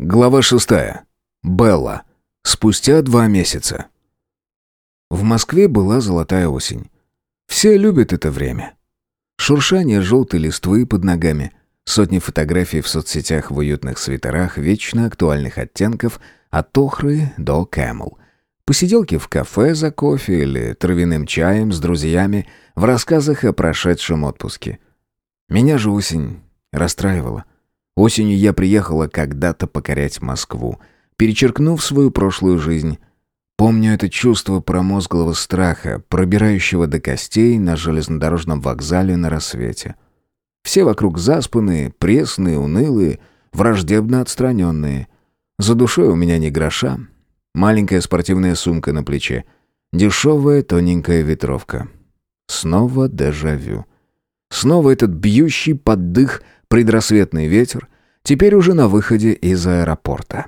Глава шестая. Белла. Спустя два месяца. В Москве была золотая осень. Все любят это время. Шуршание желтой листвы под ногами, сотни фотографий в соцсетях в уютных свитерах вечно актуальных оттенков от охры до кэмл. Посиделки в кафе за кофе или травяным чаем с друзьями в рассказах о прошедшем отпуске. Меня же осень расстраивала. Осенью я приехала когда-то покорять Москву, перечеркнув свою прошлую жизнь. Помню это чувство промозглого страха, пробирающего до костей на железнодорожном вокзале на рассвете. Все вокруг заспанные, пресные, унылые, враждебно отстраненные. За душой у меня не гроша. Маленькая спортивная сумка на плече. Дешевая тоненькая ветровка. Снова дежавю. Снова этот бьющий под дых предрассветный ветер, теперь уже на выходе из аэропорта.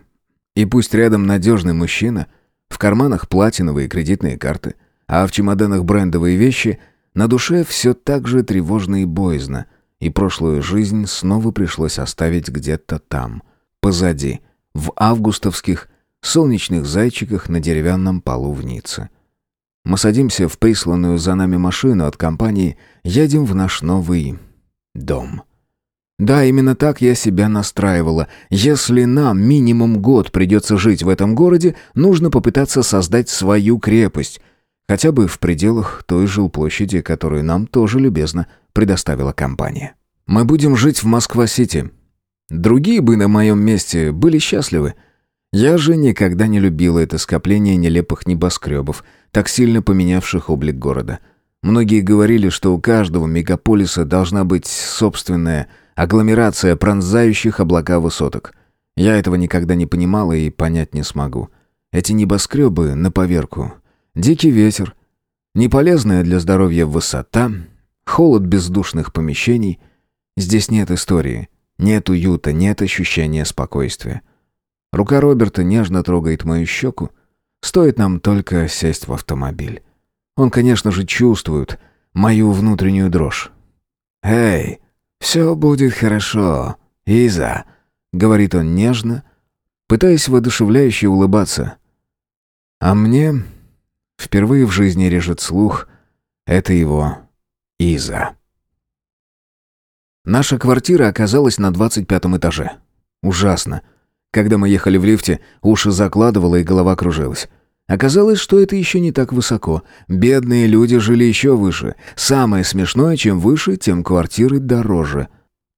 И пусть рядом надежный мужчина, в карманах платиновые кредитные карты, а в чемоданах брендовые вещи, на душе все так же тревожно и боязно, и прошлую жизнь снова пришлось оставить где-то там, позади, в августовских солнечных зайчиках на деревянном полу в Ницце. Мы садимся в присланную за нами машину от компании, едем в наш новый дом. Да, именно так я себя настраивала. Если нам минимум год придется жить в этом городе, нужно попытаться создать свою крепость, хотя бы в пределах той жилплощади, которую нам тоже любезно предоставила компания. Мы будем жить в Москва-Сити. Другие бы на моем месте были счастливы. Я же никогда не любила это скопление нелепых небоскребов, так сильно поменявших облик города. Многие говорили, что у каждого мегаполиса должна быть собственная Агломерация пронзающих облака высоток. Я этого никогда не понимала и понять не смогу. Эти небоскребы на поверку. Дикий ветер. Неполезная для здоровья высота. Холод бездушных помещений. Здесь нет истории. Нет уюта, нет ощущения спокойствия. Рука Роберта нежно трогает мою щеку. Стоит нам только сесть в автомобиль. Он, конечно же, чувствует мою внутреннюю дрожь. «Эй!» «Все будет хорошо, Иза», — говорит он нежно, пытаясь воодушевляюще улыбаться. А мне впервые в жизни режет слух это его Иза. Наша квартира оказалась на двадцать пятом этаже. Ужасно. Когда мы ехали в лифте, уши закладывало и голова кружилась. Оказалось, что это еще не так высоко. Бедные люди жили еще выше. Самое смешное, чем выше, тем квартиры дороже.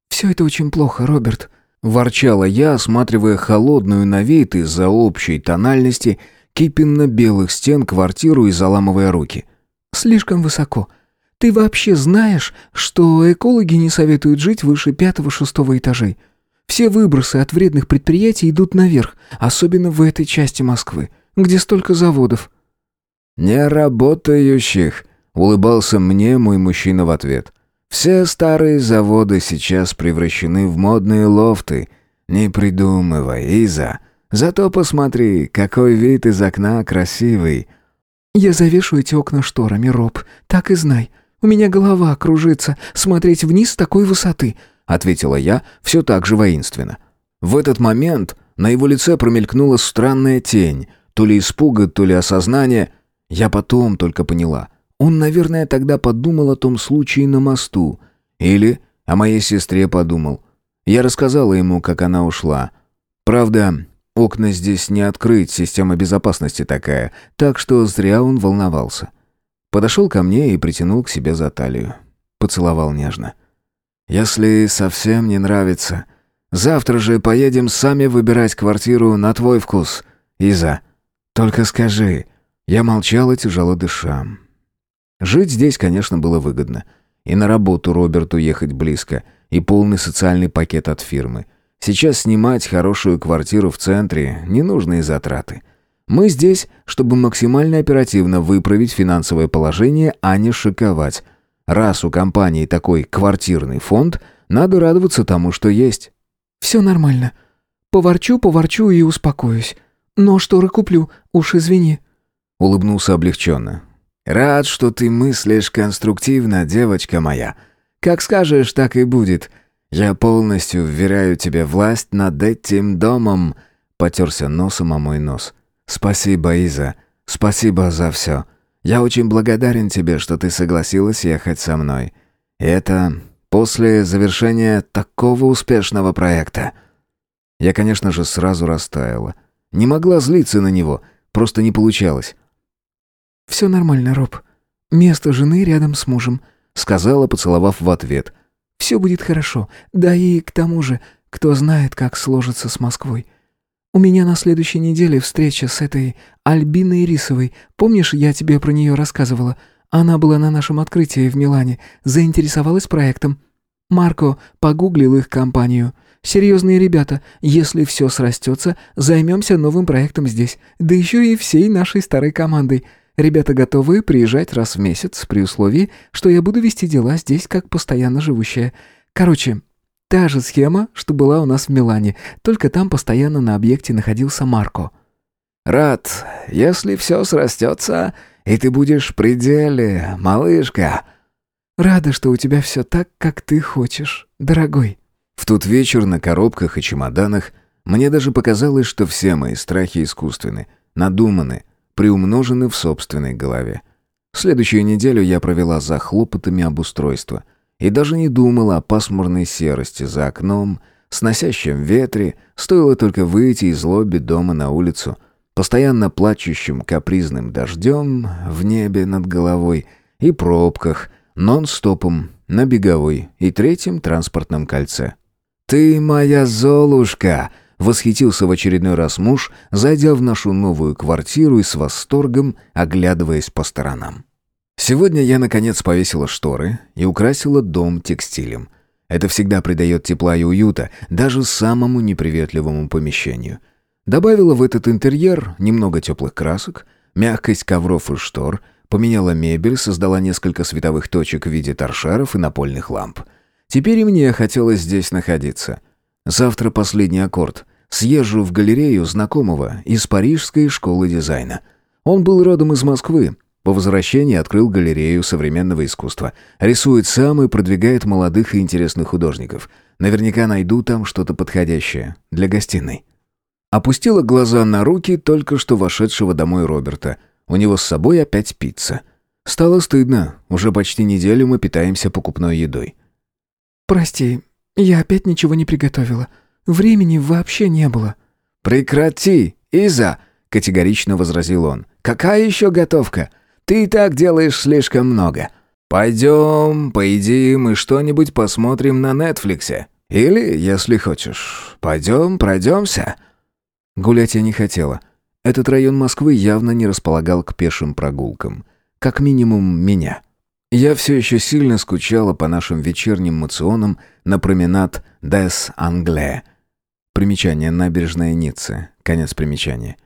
«Все это очень плохо, Роберт», — ворчала я, осматривая холодную на вид из-за общей тональности кипенно-белых стен квартиру и заламывая руки. «Слишком высоко. Ты вообще знаешь, что экологи не советуют жить выше пятого-шестого этажей? Все выбросы от вредных предприятий идут наверх, особенно в этой части Москвы где столько заводов». «Не работающих», — улыбался мне мой мужчина в ответ. «Все старые заводы сейчас превращены в модные лофты. Не придумывай, Иза. Зато посмотри, какой вид из окна красивый». «Я завешу эти окна шторами, Роб, так и знай. У меня голова кружится смотреть вниз с такой высоты», — ответила я все так же воинственно. В этот момент на его лице промелькнула странная тень, то ли испуга, то ли осознания. Я потом только поняла. Он, наверное, тогда подумал о том случае на мосту. Или о моей сестре подумал. Я рассказала ему, как она ушла. Правда, окна здесь не открыть, система безопасности такая, так что зря он волновался. Подошел ко мне и притянул к себе за талию. Поцеловал нежно. «Если совсем не нравится, завтра же поедем сами выбирать квартиру на твой вкус, Иза». «Только скажи...» Я молчал и тяжело дыша. Жить здесь, конечно, было выгодно. И на работу Роберту ехать близко, и полный социальный пакет от фирмы. Сейчас снимать хорошую квартиру в центре – ненужные затраты. Мы здесь, чтобы максимально оперативно выправить финансовое положение, а не шиковать. Раз у компании такой квартирный фонд, надо радоваться тому, что есть. «Все нормально. Поворчу, поворчу и успокоюсь. «Но шторы куплю, уж извини». Улыбнулся облегченно. «Рад, что ты мыслишь конструктивно, девочка моя. Как скажешь, так и будет. Я полностью вверяю тебе власть над этим домом», — потерся носом о мой нос. «Спасибо, Иза. Спасибо за все. Я очень благодарен тебе, что ты согласилась ехать со мной. Это после завершения такого успешного проекта». Я, конечно же, сразу растаяла. Не могла злиться на него, просто не получалось. «Все нормально, Роб. Место жены рядом с мужем», — сказала, поцеловав в ответ. «Все будет хорошо. Да и к тому же, кто знает, как сложится с Москвой. У меня на следующей неделе встреча с этой Альбиной Рисовой. Помнишь, я тебе про нее рассказывала? Она была на нашем открытии в Милане, заинтересовалась проектом. Марко погуглил их компанию. Серьезные ребята, если все срастется, займемся новым проектом здесь, да еще и всей нашей старой командой. Ребята готовы приезжать раз в месяц при условии, что я буду вести дела здесь как постоянно живущая. Короче, та же схема, что была у нас в Милане, только там постоянно на объекте находился Марко. «Рад, если все срастется, и ты будешь в пределе, малышка». «Рада, что у тебя все так, как ты хочешь, дорогой». В тот вечер на коробках и чемоданах мне даже показалось, что все мои страхи искусственны, надуманы, приумножены в собственной голове. Следующую неделю я провела за хлопотами обустройства и даже не думала о пасмурной серости за окном, сносящем ветре, стоило только выйти из лобби дома на улицу, постоянно плачущим капризным дождем в небе над головой и пробках, нон-стопом на беговой и третьем транспортном кольце. «Ты моя Золушка!» Восхитился в очередной раз муж, зайдя в нашу новую квартиру и с восторгом оглядываясь по сторонам. Сегодня я, наконец, повесила шторы и украсила дом текстилем. Это всегда придает тепла и уюта даже самому неприветливому помещению. Добавила в этот интерьер немного теплых красок, мягкость ковров и штор, поменяла мебель, создала несколько световых точек в виде торшеров и напольных ламп. Теперь и мне хотелось здесь находиться. Завтра последний аккорд. Съезжу в галерею знакомого из Парижской школы дизайна. Он был родом из Москвы. По возвращении открыл галерею современного искусства. Рисует сам и продвигает молодых и интересных художников. Наверняка найду там что-то подходящее для гостиной. Опустила глаза на руки только что вошедшего домой Роберта. У него с собой опять пицца. Стало стыдно. Уже почти неделю мы питаемся покупной едой. «Прости, я опять ничего не приготовила. Времени вообще не было». «Прекрати, Иза!» — категорично возразил он. «Какая еще готовка? Ты и так делаешь слишком много. Пойдем, поедим и что-нибудь посмотрим на Нетфликсе. Или, если хочешь, пойдем, пройдемся». Гулять я не хотела. Этот район Москвы явно не располагал к пешим прогулкам. Как минимум, меня. Я все еще сильно скучала по нашим вечерним мационам на променад Дес Англе. Примечание «Набережная Ниццы». Конец примечания.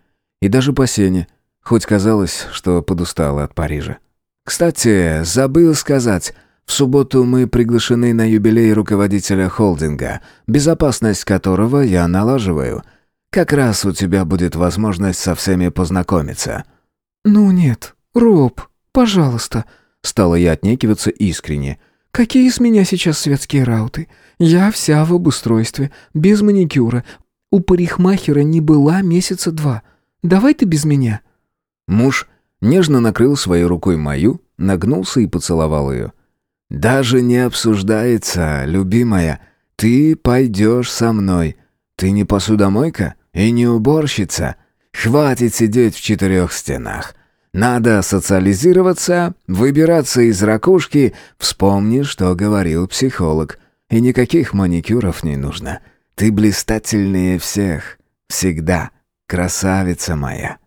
И даже по Сене, хоть казалось, что подустала от Парижа. Кстати, забыл сказать, в субботу мы приглашены на юбилей руководителя холдинга, безопасность которого я налаживаю. Как раз у тебя будет возможность со всеми познакомиться». «Ну нет, Роб, пожалуйста», Стала я отнекиваться искренне. «Какие с меня сейчас светские рауты? Я вся в обустройстве, без маникюра. У парикмахера не была месяца два. Давай ты без меня». Муж нежно накрыл своей рукой мою, нагнулся и поцеловал ее. «Даже не обсуждается, любимая. Ты пойдешь со мной. Ты не посудомойка и не уборщица. Хватит сидеть в четырех стенах. Надо социализироваться, выбираться из ракушки. Вспомни, что говорил психолог. И никаких маникюров не нужно. Ты блистательнее всех. Всегда. Красавица моя.